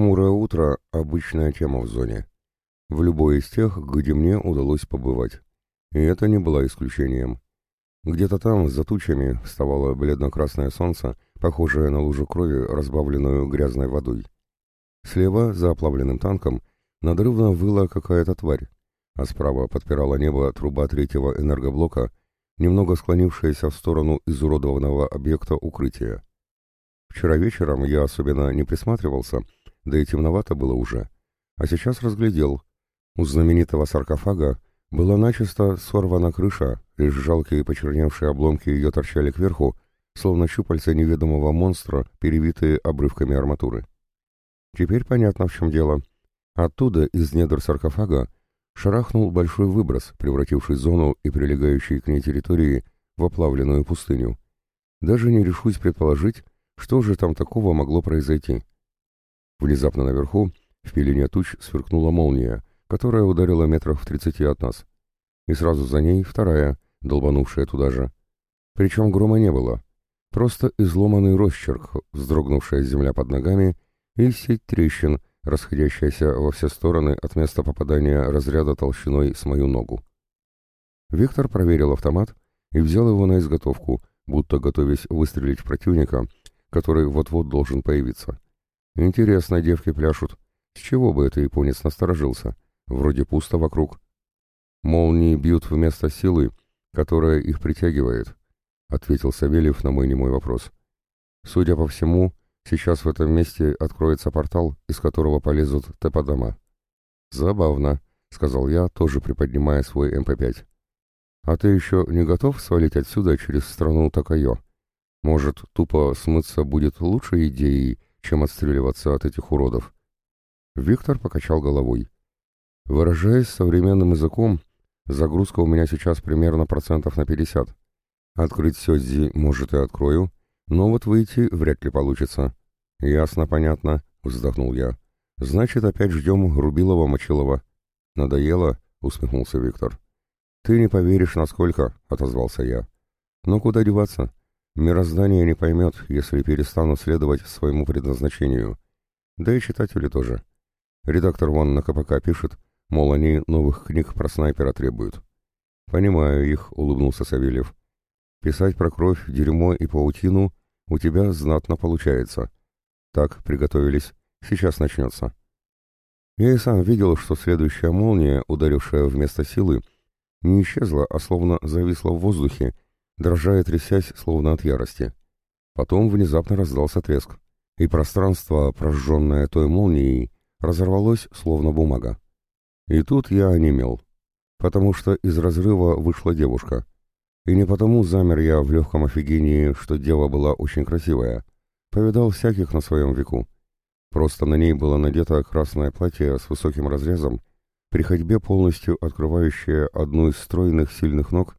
Хмурое утро — обычная тема в зоне. В любой из тех, где мне удалось побывать. И это не было исключением. Где-то там, за тучами, вставало бледно-красное солнце, похожее на лужу крови, разбавленную грязной водой. Слева, за оплавленным танком, надрывно выла какая-то тварь, а справа подпирала небо труба третьего энергоблока, немного склонившаяся в сторону изуродованного объекта укрытия. Вчера вечером я особенно не присматривался, да и темновато было уже, а сейчас разглядел. У знаменитого саркофага была начисто сорвана крыша, лишь жалкие почерневшие обломки ее торчали кверху, словно щупальца неведомого монстра, перевитые обрывками арматуры. Теперь понятно, в чем дело. Оттуда, из недр саркофага, шарахнул большой выброс, превративший зону и прилегающие к ней территории в оплавленную пустыню. Даже не решусь предположить, что же там такого могло произойти. Внезапно наверху, в пелене туч, сверкнула молния, которая ударила метров в тридцати от нас. И сразу за ней вторая, долбанувшая туда же. Причем грома не было. Просто изломанный росчерк, вздрогнувшая земля под ногами, и сеть трещин, расходящаяся во все стороны от места попадания разряда толщиной с мою ногу. Виктор проверил автомат и взял его на изготовку, будто готовясь выстрелить в противника, который вот-вот должен появиться. Интересно, девки пляшут. С чего бы это японец насторожился? Вроде пусто вокруг. Молнии бьют вместо силы, которая их притягивает, ответил Савельев на мой немой вопрос. Судя по всему, сейчас в этом месте откроется портал, из которого полезут теподома. Забавно, сказал я, тоже приподнимая свой МП-5. А ты еще не готов свалить отсюда через страну Такайо? Может, тупо смыться будет лучшей идеей, чем отстреливаться от этих уродов? Виктор покачал головой. Выражаясь современным языком, загрузка у меня сейчас примерно процентов на 50. Открыть Сёдзи, может, и открою, но вот выйти вряд ли получится. Ясно, понятно, вздохнул я. Значит, опять ждем Рубилова-Мочилова. Надоело? усмехнулся Виктор. Ты не поверишь, насколько, отозвался я. Но куда деваться? Мироздание не поймет, если перестану следовать своему предназначению. Да и читатели тоже. Редактор вон на КПК пишет, мол, они новых книг про снайпера требуют. «Понимаю их», — улыбнулся Савельев. «Писать про кровь, дерьмо и паутину у тебя знатно получается. Так, приготовились. Сейчас начнется». Я и сам видел, что следующая молния, ударившая вместо силы, не исчезла, а словно зависла в воздухе, дрожа и трясясь, словно от ярости. Потом внезапно раздался треск, и пространство, прожженное той молнией, разорвалось, словно бумага. И тут я онемел, потому что из разрыва вышла девушка. И не потому замер я в легком офигении, что дева была очень красивая. Повидал всяких на своем веку. Просто на ней было надето красное платье с высоким разрезом, при ходьбе полностью открывающее одну из стройных сильных ног,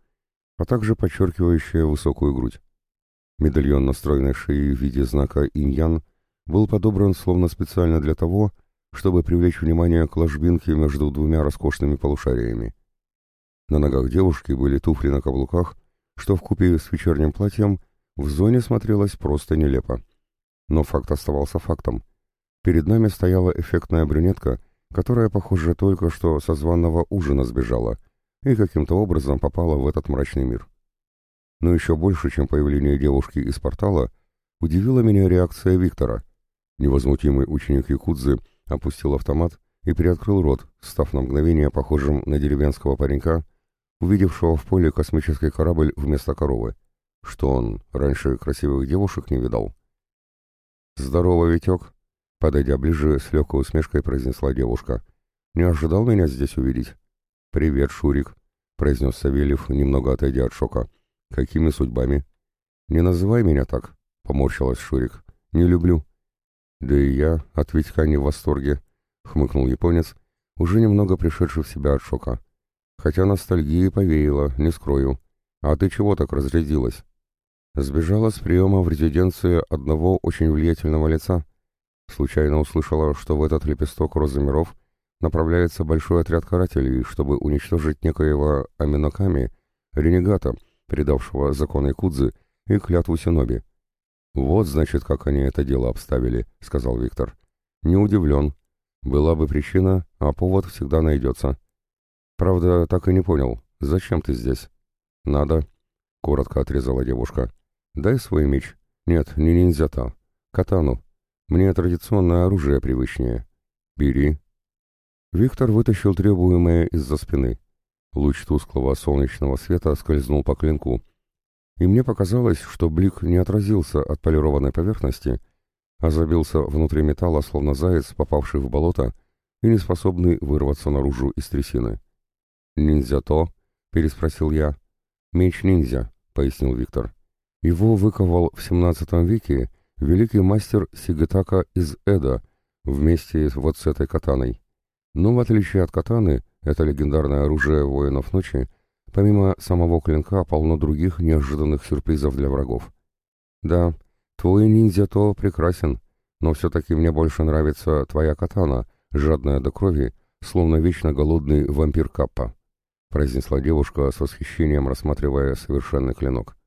а также подчеркивающее высокую грудь. Медальон на стройной шее в виде знака инь-ян был подобран словно специально для того, чтобы привлечь внимание к ложбинке между двумя роскошными полушариями. На ногах девушки были туфли на каблуках, что в купе с вечерним платьем в зоне смотрелось просто нелепо. Но факт оставался фактом. Перед нами стояла эффектная брюнетка, которая, похоже, только что со званного ужина сбежала и каким-то образом попала в этот мрачный мир. Но еще больше, чем появление девушки из портала, удивила меня реакция Виктора. Невозмутимый ученик Якудзы опустил автомат и приоткрыл рот, став на мгновение похожим на деревенского паренька, увидевшего в поле космический корабль вместо коровы. Что он раньше красивых девушек не видал? «Здорово, Витек!» Подойдя ближе, с легкой усмешкой произнесла девушка. «Не ожидал меня здесь увидеть?» «Привет, Шурик», — произнес Савельев, немного отойдя от шока. «Какими судьбами?» «Не называй меня так», — поморщилась Шурик. «Не люблю». «Да и я от Витька не в восторге», — хмыкнул японец, уже немного пришедший в себя от шока. «Хотя ностальгии повеяло, не скрою. А ты чего так разрядилась?» Сбежала с приема в резиденции одного очень влиятельного лица. Случайно услышала, что в этот лепесток розы миров направляется большой отряд карателей, чтобы уничтожить некоего Аминоками, ренегата, предавшего законы Кудзы и клятву Синоби. «Вот, значит, как они это дело обставили», — сказал Виктор. Не удивлен. Была бы причина, а повод всегда найдется. Правда, так и не понял, зачем ты здесь? Надо. Коротко отрезала девушка. Дай свой меч. Нет, не ниндзя-то. Катану. Мне традиционное оружие привычнее. Бери. Виктор вытащил требуемое из-за спины. Луч тусклого солнечного света скользнул по клинку. И мне показалось, что блик не отразился от полированной поверхности, а забился внутри металла, словно заяц, попавший в болото и не способный вырваться наружу из трясины. «Ниндзя то?» — переспросил я. «Меч ниндзя», — пояснил Виктор. «Его выковал в XVII веке великий мастер Сигетака из Эда вместе вот с этой катаной. Но в отличие от катаны, это легендарное оружие воинов ночи, помимо самого клинка полно других неожиданных сюрпризов для врагов. Да, Твой ниндзя то прекрасен, но все-таки мне больше нравится твоя катана, жадная до крови, словно вечно голодный вампир Каппа», — произнесла девушка с восхищением, рассматривая совершенный клинок.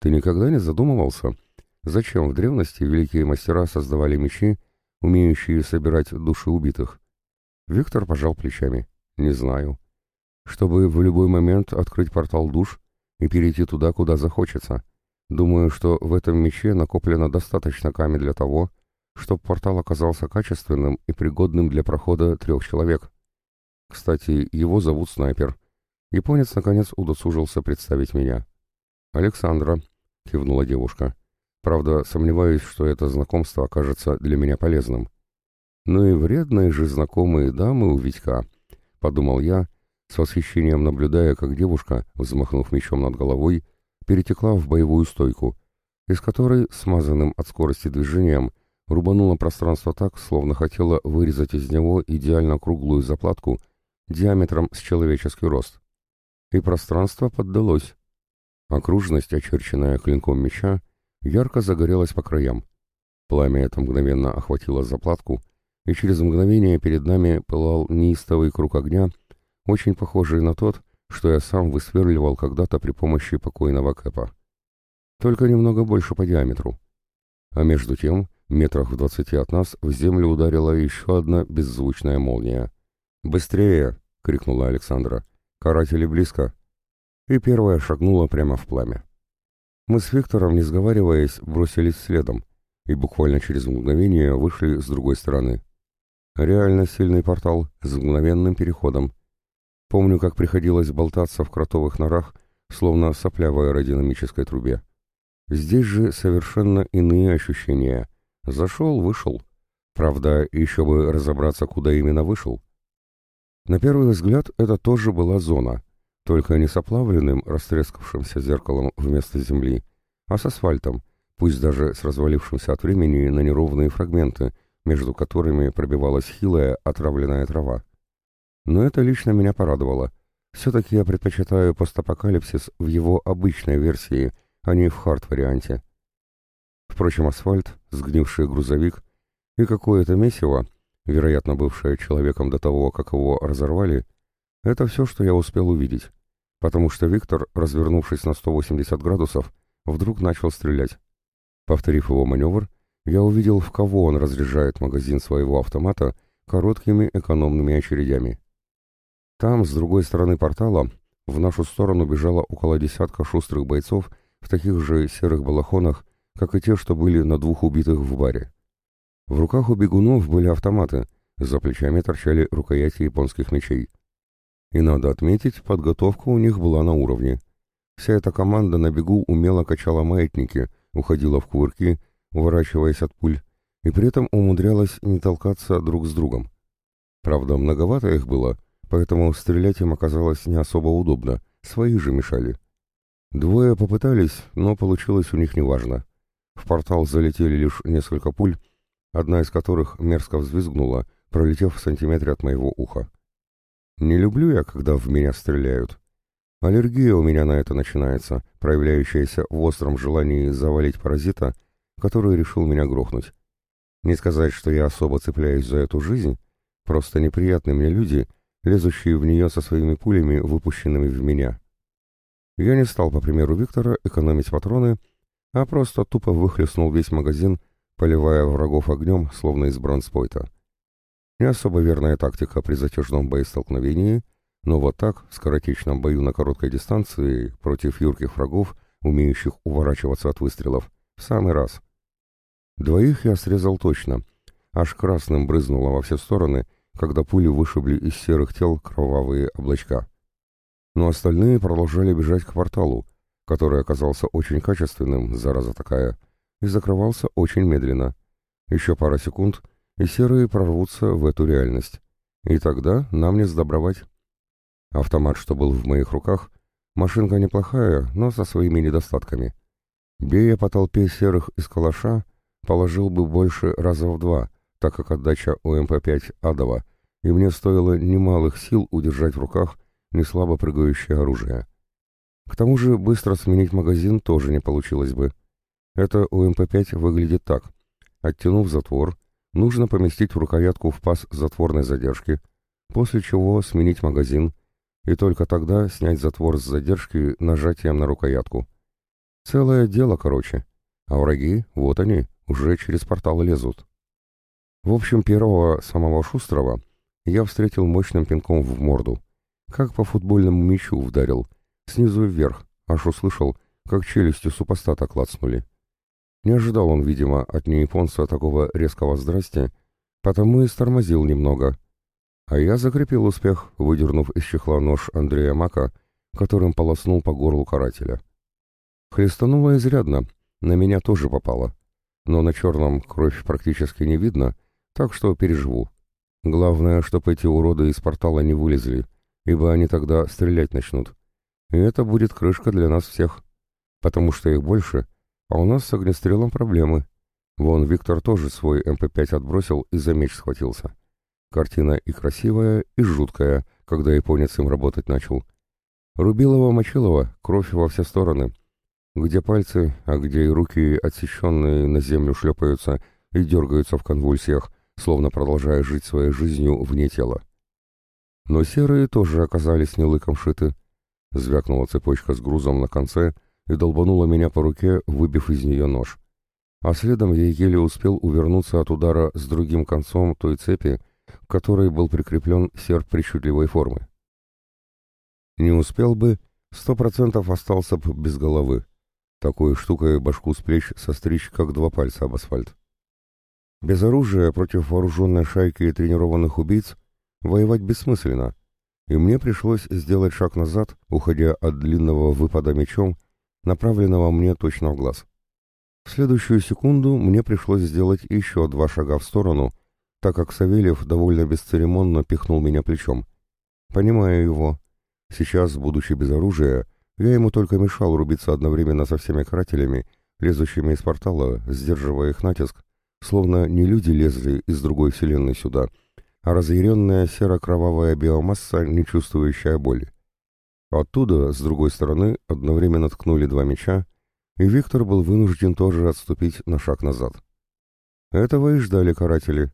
«Ты никогда не задумывался, зачем в древности великие мастера создавали мечи, умеющие собирать души убитых?» Виктор пожал плечами. «Не знаю. Чтобы в любой момент открыть портал душ и перейти туда, куда захочется». Думаю, что в этом мече накоплено достаточно камня для того, чтобы портал оказался качественным и пригодным для прохода трех человек. Кстати, его зовут Снайпер. Японец, наконец, удосужился представить меня. «Александра», — кивнула девушка. «Правда, сомневаюсь, что это знакомство окажется для меня полезным». «Ну и вредные же знакомые дамы у Витька», — подумал я, с восхищением наблюдая, как девушка, взмахнув мечом над головой, перетекла в боевую стойку, из которой, смазанным от скорости движением, рубанула пространство так, словно хотела вырезать из него идеально круглую заплатку диаметром с человеческий рост. И пространство поддалось. Окружность, очерченная клинком меча, ярко загорелась по краям. Пламя это мгновенно охватило заплатку, и через мгновение перед нами пылал неистовый круг огня, очень похожий на тот, что я сам высверливал когда-то при помощи покойного Кэпа. Только немного больше по диаметру. А между тем, метрах в двадцати от нас, в землю ударила еще одна беззвучная молния. «Быстрее!» — крикнула Александра. «Каратели близко!» И первая шагнула прямо в пламя. Мы с Виктором, не сговариваясь, бросились следом и буквально через мгновение вышли с другой стороны. Реально сильный портал с мгновенным переходом — Помню, как приходилось болтаться в кротовых норах, словно сопля в аэродинамической трубе. Здесь же совершенно иные ощущения. Зашел, вышел. Правда, еще бы разобраться, куда именно вышел. На первый взгляд, это тоже была зона, только не с оплавленным, растрескавшимся зеркалом вместо земли, а с асфальтом, пусть даже с развалившимся от времени на неровные фрагменты, между которыми пробивалась хилая отравленная трава. Но это лично меня порадовало. Все-таки я предпочитаю постапокалипсис в его обычной версии, а не в хард-варианте. Впрочем, асфальт, сгнивший грузовик и какое-то месиво, вероятно, бывшее человеком до того, как его разорвали, это все, что я успел увидеть, потому что Виктор, развернувшись на 180 градусов, вдруг начал стрелять. Повторив его маневр, я увидел, в кого он разряжает магазин своего автомата короткими экономными очередями. Там, с другой стороны портала, в нашу сторону бежало около десятка шустрых бойцов в таких же серых балахонах, как и те, что были на двух убитых в баре. В руках у бегунов были автоматы, за плечами торчали рукояти японских мечей. И надо отметить, подготовка у них была на уровне. Вся эта команда на бегу умело качала маятники, уходила в кувырки, уворачиваясь от пуль, и при этом умудрялась не толкаться друг с другом. Правда, многовато их было, поэтому стрелять им оказалось не особо удобно, свои же мешали. Двое попытались, но получилось у них неважно. В портал залетели лишь несколько пуль, одна из которых мерзко взвизгнула, пролетев в сантиметре от моего уха. Не люблю я, когда в меня стреляют. Аллергия у меня на это начинается, проявляющаяся в остром желании завалить паразита, который решил меня грохнуть. Не сказать, что я особо цепляюсь за эту жизнь, просто неприятны мне люди, лезущие в нее со своими пулями, выпущенными в меня. Я не стал, по примеру Виктора, экономить патроны, а просто тупо выхлестнул весь магазин поливая врагов огнем, словно из бронспойта. Не особо верная тактика при затяжном боестолкновении, но вот так, в скоротечном бою на короткой дистанции, против юрких врагов, умеющих уворачиваться от выстрелов, в самый раз. Двоих я срезал точно, аж красным брызнуло во все стороны, когда пули вышибли из серых тел кровавые облачка. Но остальные продолжали бежать к порталу, который оказался очень качественным, зараза такая, и закрывался очень медленно. Еще пара секунд, и серые прорвутся в эту реальность. И тогда нам не сдобровать. Автомат, что был в моих руках, машинка неплохая, но со своими недостатками. Бей я по толпе серых из калаша, положил бы больше раза в два, так как отдача у МП-5 адова, и мне стоило немалых сил удержать в руках неслабо прыгающее оружие. К тому же быстро сменить магазин тоже не получилось бы. Это у МП-5 выглядит так. Оттянув затвор, нужно поместить в рукоятку в паз затворной задержки, после чего сменить магазин, и только тогда снять затвор с задержки нажатием на рукоятку. Целое дело, короче. А враги, вот они, уже через портал лезут. В общем, первого, самого шустрого, я встретил мощным пинком в морду. Как по футбольному мячу вдарил, снизу вверх, аж услышал, как челюсти супостата клацнули. Не ожидал он, видимо, от неяпонца такого резкого здрасти, потому и стормозил немного. А я закрепил успех, выдернув из чехла нож Андрея Мака, которым полоснул по горлу карателя. Хлестануло изрядно, на меня тоже попало. Но на черном кровь практически не видно, так что переживу. Главное, чтобы эти уроды из портала не вылезли, ибо они тогда стрелять начнут. И это будет крышка для нас всех, потому что их больше, а у нас с огнестрелом проблемы. Вон Виктор тоже свой МП-5 отбросил и за меч схватился. Картина и красивая, и жуткая, когда японец им работать начал. Рубилова-мочилова, кровь во все стороны. Где пальцы, а где и руки отсеченные на землю шлепаются и дергаются в конвульсиях, словно продолжая жить своей жизнью вне тела. Но серые тоже оказались не лыком шиты. Звякнула цепочка с грузом на конце и долбанула меня по руке, выбив из нее нож. А следом я еле успел увернуться от удара с другим концом той цепи, к которой был прикреплен серп причудливой формы. Не успел бы, сто процентов остался бы без головы. Такой штукой башку с плеч состричь, как два пальца об асфальт. Без оружия против вооруженной шайки тренированных убийц воевать бессмысленно, и мне пришлось сделать шаг назад, уходя от длинного выпада мечом, направленного мне точно в глаз. В следующую секунду мне пришлось сделать еще два шага в сторону, так как Савельев довольно бесцеремонно пихнул меня плечом. Понимаю его. Сейчас, будучи без оружия, я ему только мешал рубиться одновременно со всеми карателями, лезущими из портала, сдерживая их натиск, словно не люди лезли из другой вселенной сюда, а разъяренная серо-кровавая биомасса, не чувствующая боли. Оттуда, с другой стороны, одновременно ткнули два меча, и Виктор был вынужден тоже отступить на шаг назад. Этого и ждали каратели.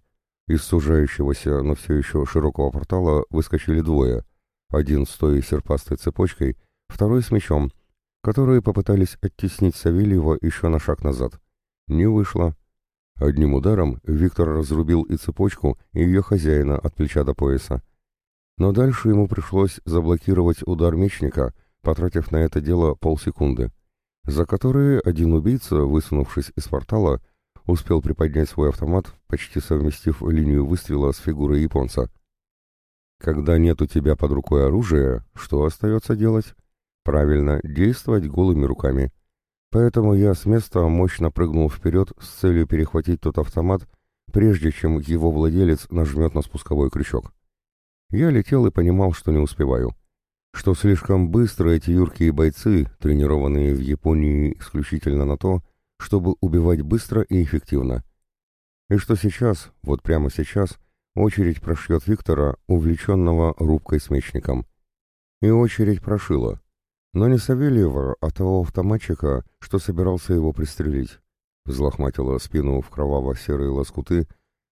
Из сужающегося, но все еще широкого портала выскочили двое, один с той серпастой цепочкой, второй с мечом, которые попытались оттеснить Савельева еще на шаг назад. Не вышло. Одним ударом Виктор разрубил и цепочку, и ее хозяина от плеча до пояса. Но дальше ему пришлось заблокировать удар мечника, потратив на это дело полсекунды, за которые один убийца, высунувшись из портала, успел приподнять свой автомат, почти совместив линию выстрела с фигурой японца. Когда нет у тебя под рукой оружия, что остается делать? Правильно, действовать голыми руками. Поэтому я с места мощно прыгнул вперед с целью перехватить тот автомат, прежде чем его владелец нажмет на спусковой крючок. Я летел и понимал, что не успеваю. Что слишком быстро эти юркие бойцы, тренированные в Японии исключительно на то, чтобы убивать быстро и эффективно. И что сейчас, вот прямо сейчас, очередь прошьет Виктора, увлеченного рубкой с мечником. И очередь прошила. Но не Савельева, а того автоматчика, что собирался его пристрелить. Взлохматила спину в кроваво-серые лоскуты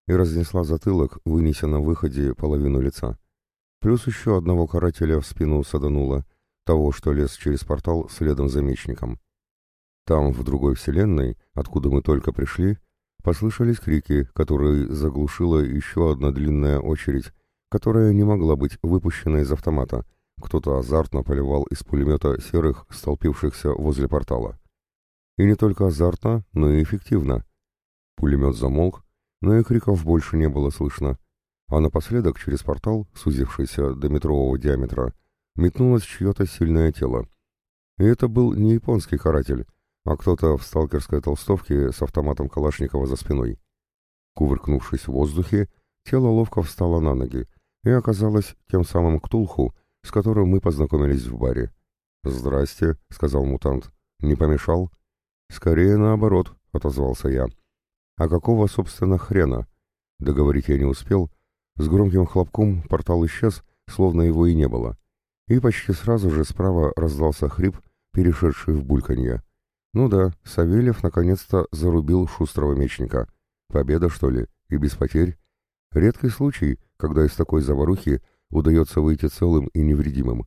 и разнесла затылок, вынеся на выходе половину лица. Плюс еще одного карателя в спину саданула, того, что лез через портал следом за мечником. Там, в другой вселенной, откуда мы только пришли, Послышались крики, которые заглушила еще одна длинная очередь, которая не могла быть выпущена из автомата. Кто-то азартно поливал из пулемета серых, столпившихся возле портала. И не только азартно, но и эффективно. Пулемет замолк, но и криков больше не было слышно. А напоследок через портал, сузившийся до метрового диаметра, метнулось чье-то сильное тело. И это был не японский каратель, а кто-то в сталкерской толстовке с автоматом Калашникова за спиной. Кувыркнувшись в воздухе, тело ловко встало на ноги и оказалось тем самым Ктулху, с которым мы познакомились в баре. «Здрасте», — сказал мутант. «Не помешал?» «Скорее наоборот», — отозвался я. «А какого, собственно, хрена?» Договорить я не успел. С громким хлопком портал исчез, словно его и не было. И почти сразу же справа раздался хрип, перешедший в бульканье. Ну да, Савельев наконец-то зарубил шустрого мечника. Победа, что ли, и без потерь? Редкий случай, когда из такой заварухи удается выйти целым и невредимым.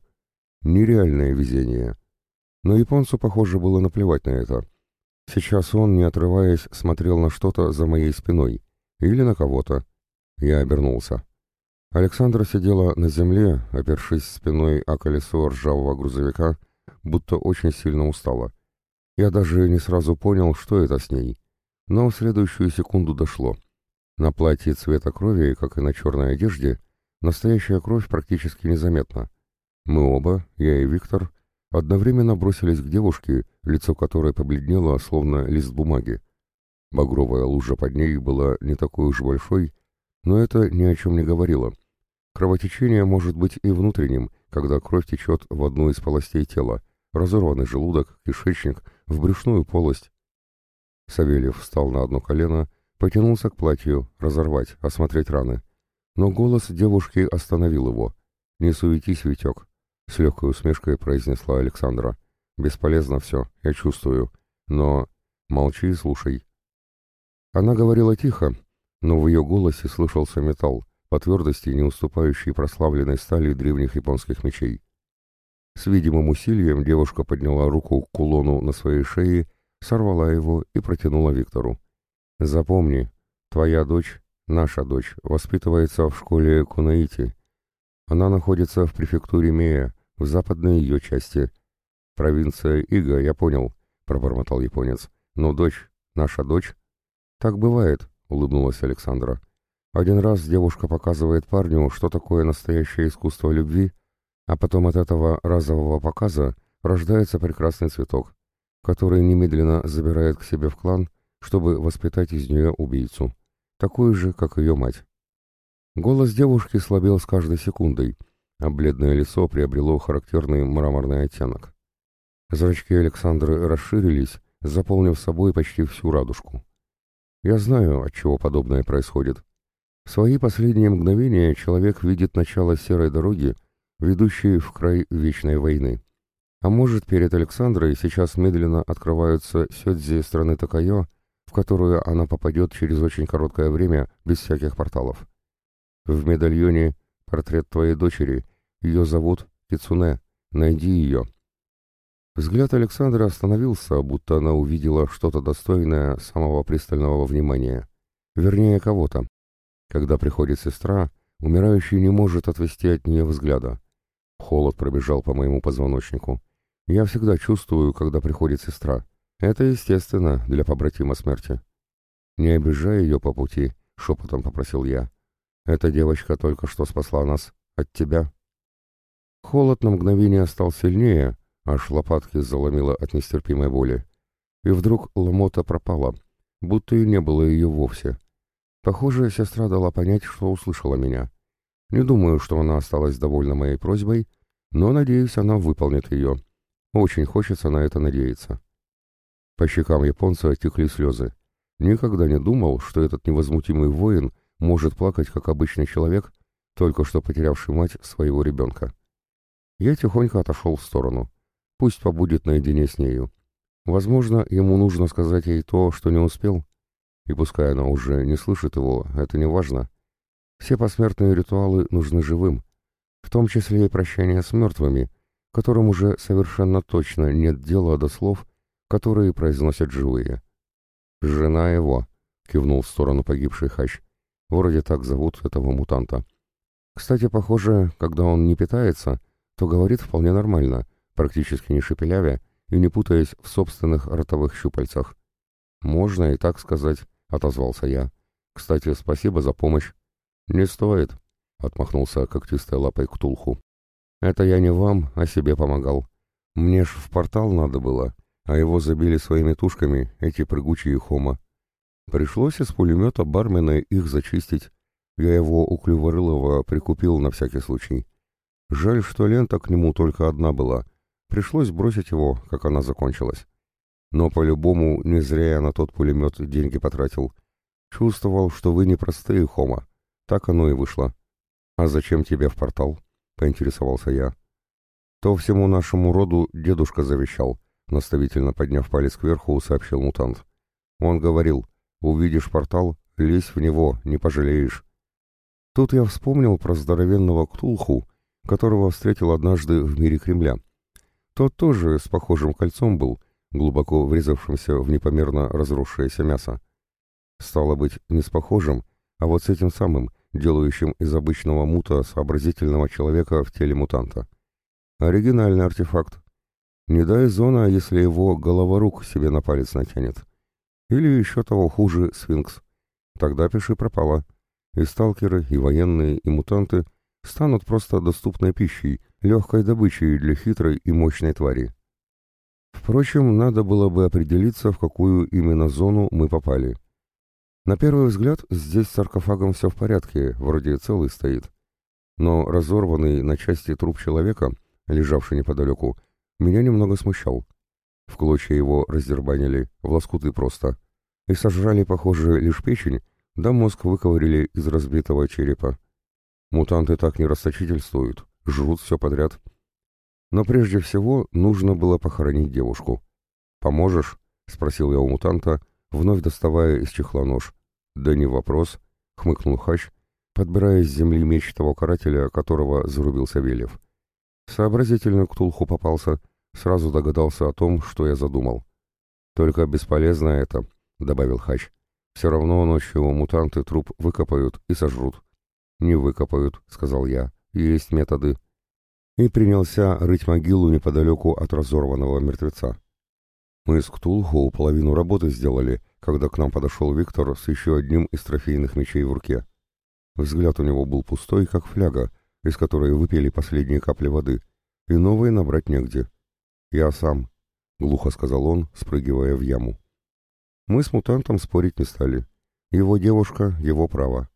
Нереальное везение. Но японцу, похоже, было наплевать на это. Сейчас он, не отрываясь, смотрел на что-то за моей спиной. Или на кого-то. Я обернулся. Александра сидела на земле, опершись спиной о колесо ржавого грузовика, будто очень сильно устала. Я даже не сразу понял, что это с ней. Но в следующую секунду дошло. На платье цвета крови, как и на черной одежде, настоящая кровь практически незаметна. Мы оба, я и Виктор, одновременно бросились к девушке, лицо которой побледнело, словно лист бумаги. Багровая лужа под ней была не такой уж большой, но это ни о чем не говорило. Кровотечение может быть и внутренним, когда кровь течет в одну из полостей тела, разорванный желудок, кишечник, в брюшную полость. Савельев встал на одно колено, потянулся к платью, разорвать, осмотреть раны. Но голос девушки остановил его. «Не суетись, Витек», — с легкой усмешкой произнесла Александра. «Бесполезно все, я чувствую. Но молчи и слушай». Она говорила тихо, но в ее голосе слышался металл, по твердости не уступающий прославленной стали древних японских мечей. С видимым усилием девушка подняла руку к кулону на своей шее, сорвала его и протянула Виктору. «Запомни, твоя дочь, наша дочь, воспитывается в школе Кунаити. Она находится в префектуре Мея, в западной ее части. Провинция Ига, я понял», — пробормотал японец. «Но дочь, наша дочь?» «Так бывает», — улыбнулась Александра. «Один раз девушка показывает парню, что такое настоящее искусство любви, а потом от этого разового показа рождается прекрасный цветок, который немедленно забирает к себе в клан, чтобы воспитать из нее убийцу, такую же, как ее мать. Голос девушки слабел с каждой секундой, а бледное лицо приобрело характерный мраморный оттенок. Зрачки Александры расширились, заполнив собой почти всю радужку. Я знаю, от чего подобное происходит. В свои последние мгновения человек видит начало серой дороги, ведущие в край вечной войны. А может, перед Александрой сейчас медленно открываются сёдзи страны Такайо, в которую она попадет через очень короткое время, без всяких порталов. В медальоне портрет твоей дочери, ее зовут Кицуне, найди ее. Взгляд Александры остановился, будто она увидела что-то достойное самого пристального внимания. Вернее, кого-то. Когда приходит сестра, умирающий не может отвести от нее взгляда. Холод пробежал по моему позвоночнику. Я всегда чувствую, когда приходит сестра. Это естественно для побратима смерти. «Не обижай ее по пути», — шепотом попросил я. «Эта девочка только что спасла нас. От тебя». Холод на мгновение стал сильнее, аж лопатки заломило от нестерпимой боли. И вдруг ломота пропала, будто и не было ее вовсе. Похоже, сестра дала понять, что услышала меня. Не думаю, что она осталась довольна моей просьбой, но, надеюсь, она выполнит ее. Очень хочется на это надеяться. По щекам японца текли слезы. Никогда не думал, что этот невозмутимый воин может плакать, как обычный человек, только что потерявший мать своего ребенка. Я тихонько отошел в сторону. Пусть побудет наедине с нею. Возможно, ему нужно сказать ей то, что не успел. И пускай она уже не слышит его, это не важно. Все посмертные ритуалы нужны живым, в том числе и прощание с мертвыми, которым уже совершенно точно нет дела до слов, которые произносят живые. «Жена его», — кивнул в сторону погибшей Хач. Вроде так зовут этого мутанта. Кстати, похоже, когда он не питается, то говорит вполне нормально, практически не шепелявя и не путаясь в собственных ротовых щупальцах. «Можно и так сказать», — отозвался я. «Кстати, спасибо за помощь». «Не стоит», — отмахнулся когтистой лапой Ктулху. «Это я не вам, а себе помогал. Мне ж в портал надо было, а его забили своими тушками, эти прыгучие хома. Пришлось из пулемета бармена их зачистить. Я его у Клюворылова прикупил на всякий случай. Жаль, что лента к нему только одна была. Пришлось бросить его, как она закончилась. Но по-любому не зря я на тот пулемет деньги потратил. Чувствовал, что вы не простые, Хома. Так оно и вышло. «А зачем тебе в портал?» — поинтересовался я. «То всему нашему роду дедушка завещал», — наставительно подняв палец кверху, сообщил мутант. Он говорил, «Увидишь портал, лезь в него, не пожалеешь». Тут я вспомнил про здоровенного Ктулху, которого встретил однажды в мире Кремля. Тот тоже с похожим кольцом был, глубоко врезавшимся в непомерно разросшееся мясо. Стало быть, не с похожим, а вот с этим самым, делающим из обычного мута сообразительного человека в теле мутанта. Оригинальный артефакт. Не дай зона, если его головорук себе на палец натянет. Или еще того хуже, сфинкс. Тогда пиши пропало. И сталкеры, и военные, и мутанты станут просто доступной пищей, легкой добычей для хитрой и мощной твари. Впрочем, надо было бы определиться, в какую именно зону мы попали. На первый взгляд, здесь с саркофагом все в порядке, вроде целый стоит. Но разорванный на части труп человека, лежавший неподалеку, меня немного смущал. В клочья его раздербанили, в лоскуты просто. И сожрали, похоже, лишь печень, да мозг выковырили из разбитого черепа. Мутанты так не расточительствуют, жрут все подряд. Но прежде всего нужно было похоронить девушку. «Поможешь?» — спросил я у мутанта, вновь доставая из чехла нож. «Да не вопрос», — хмыкнул Хач, подбирая с земли меч того карателя, которого зарубил Савельев. Сообразительно Ктулху попался, сразу догадался о том, что я задумал. «Только бесполезно это», — добавил Хач. «Все равно ночью мутанты труп выкопают и сожрут». «Не выкопают», — сказал я. «Есть методы». И принялся рыть могилу неподалеку от разорванного мертвеца. Мы с Ктулху половину работы сделали, когда к нам подошел Виктор с еще одним из трофейных мечей в руке. Взгляд у него был пустой, как фляга, из которой выпили последние капли воды, и новые набрать негде. «Я сам», — глухо сказал он, спрыгивая в яму. Мы с мутантом спорить не стали. Его девушка — его право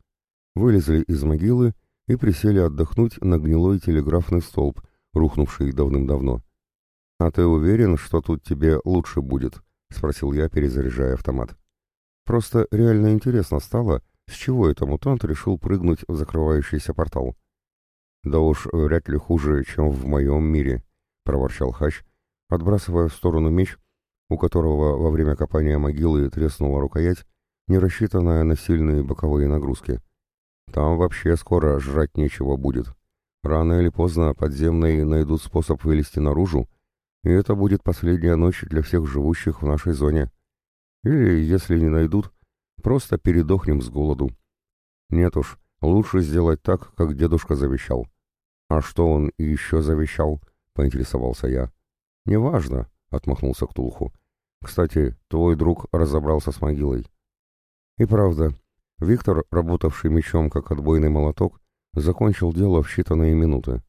вылезли из могилы и присели отдохнуть на гнилой телеграфный столб, рухнувший давным-давно. «А ты уверен, что тут тебе лучше будет?» — спросил я, перезаряжая автомат. «Просто реально интересно стало, с чего это мутант решил прыгнуть в закрывающийся портал?» «Да уж, вряд ли хуже, чем в моем мире», — проворчал Хач, отбрасывая в сторону меч, у которого во время копания могилы треснула рукоять, не рассчитанная на сильные боковые нагрузки. Там вообще скоро жрать нечего будет. Рано или поздно подземные найдут способ вылезти наружу, и это будет последняя ночь для всех живущих в нашей зоне. Или, если не найдут, просто передохнем с голоду. Нет уж, лучше сделать так, как дедушка завещал. А что он еще завещал, поинтересовался я. Неважно, отмахнулся Ктулху. Кстати, твой друг разобрался с могилой. И правда, Виктор, работавший мечом как отбойный молоток, закончил дело в считанные минуты.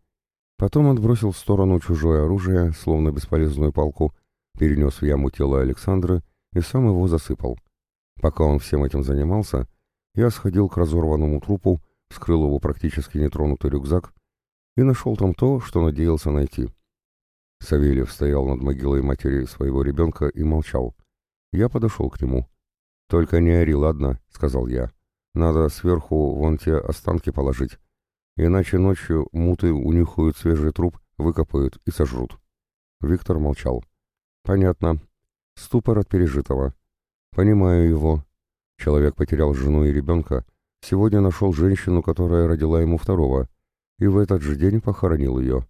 Потом отбросил в сторону чужое оружие, словно бесполезную палку, перенес в яму тело Александра и сам его засыпал. Пока он всем этим занимался, я сходил к разорванному трупу, вскрыл его практически нетронутый рюкзак и нашел там то, что надеялся найти. Савельев стоял над могилой матери своего ребенка и молчал. Я подошел к нему. «Только не ори, ладно?» — сказал я. Надо сверху вон те останки положить. Иначе ночью муты унюхают свежий труп, выкопают и сожрут. Виктор молчал. Понятно. Ступор от пережитого. Понимаю его. Человек потерял жену и ребенка. Сегодня нашел женщину, которая родила ему второго. И в этот же день похоронил ее.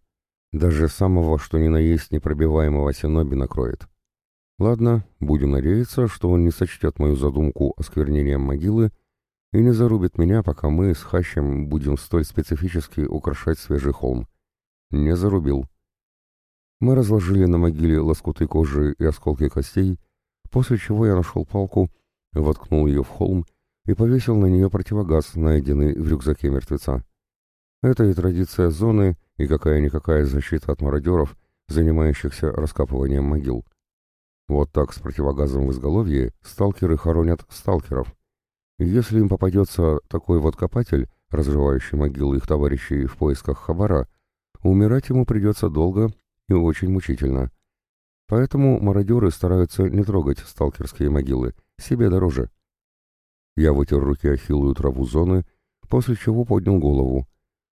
Даже самого, что ни на есть непробиваемого синоби накроет. Ладно, будем надеяться, что он не сочтет мою задумку осквернением могилы и не зарубит меня, пока мы с Хащем будем столь специфически украшать свежий холм. Не зарубил. Мы разложили на могиле лоскуты кожи и осколки костей, после чего я нашел палку, воткнул ее в холм и повесил на нее противогаз, найденный в рюкзаке мертвеца. Это и традиция зоны, и какая-никакая защита от мародеров, занимающихся раскапыванием могил. Вот так с противогазом в изголовье сталкеры хоронят сталкеров. И если им попадется такой вот копатель, разрывающий могилы их товарищей в поисках хабара, умирать ему придется долго и очень мучительно. Поэтому мародеры стараются не трогать сталкерские могилы, себе дороже. Я вытер руки о хилую траву зоны, после чего поднял голову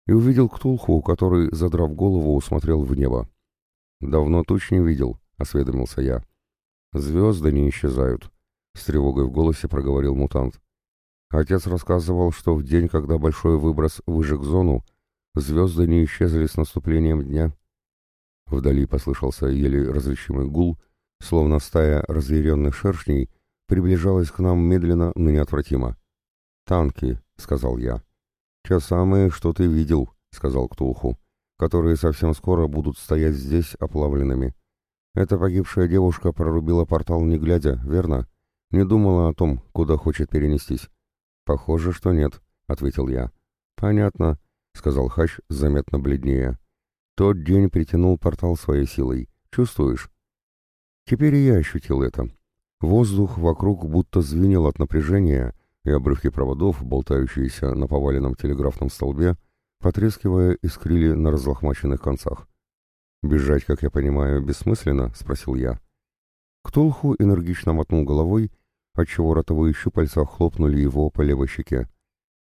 и увидел Ктулху, который, задрав голову, смотрел в небо. «Давно туч не видел», — осведомился я. «Звезды не исчезают», — с тревогой в голосе проговорил мутант. Отец рассказывал, что в день, когда большой выброс выжег зону, звезды не исчезли с наступлением дня. Вдали послышался еле различимый гул, словно стая разъяренных шершней приближалась к нам медленно, но неотвратимо. «Танки», — сказал я. «Те самые, что ты видел», — сказал Ктулху, «которые совсем скоро будут стоять здесь оплавленными. Эта погибшая девушка прорубила портал не глядя, верно? Не думала о том, куда хочет перенестись». «Похоже, что нет», — ответил я. «Понятно», — сказал Хач, заметно бледнее. «Тот день притянул портал своей силой. Чувствуешь?» Теперь я ощутил это. Воздух вокруг будто звенел от напряжения, и обрывки проводов, болтающиеся на поваленном телеграфном столбе, потрескивая, искрили на разлохмаченных концах. «Бежать, как я понимаю, бессмысленно?» — спросил я. Ктулху энергично мотнул головой, отчего ротовые щупальца хлопнули его по левой щеке.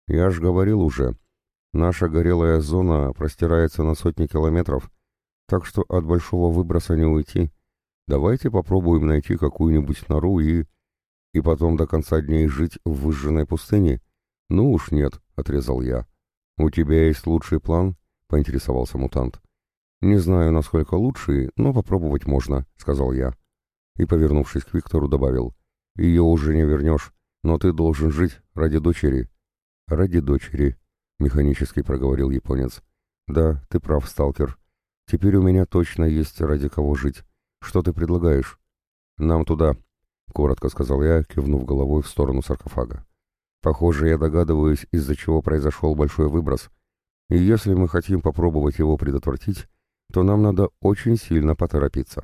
«Я ж говорил уже, наша горелая зона простирается на сотни километров, так что от большого выброса не уйти. Давайте попробуем найти какую-нибудь нору и... и потом до конца дней жить в выжженной пустыне? Ну уж нет, — отрезал я. У тебя есть лучший план? — поинтересовался мутант. Не знаю, насколько лучший, но попробовать можно, — сказал я. И, повернувшись к Виктору, добавил. Ее уже не вернешь, но ты должен жить ради дочери. Ради дочери, — механически проговорил японец. Да, ты прав, сталкер. Теперь у меня точно есть ради кого жить. Что ты предлагаешь? Нам туда, — коротко сказал я, кивнув головой в сторону саркофага. Похоже, я догадываюсь, из-за чего произошел большой выброс. И если мы хотим попробовать его предотвратить, то нам надо очень сильно поторопиться.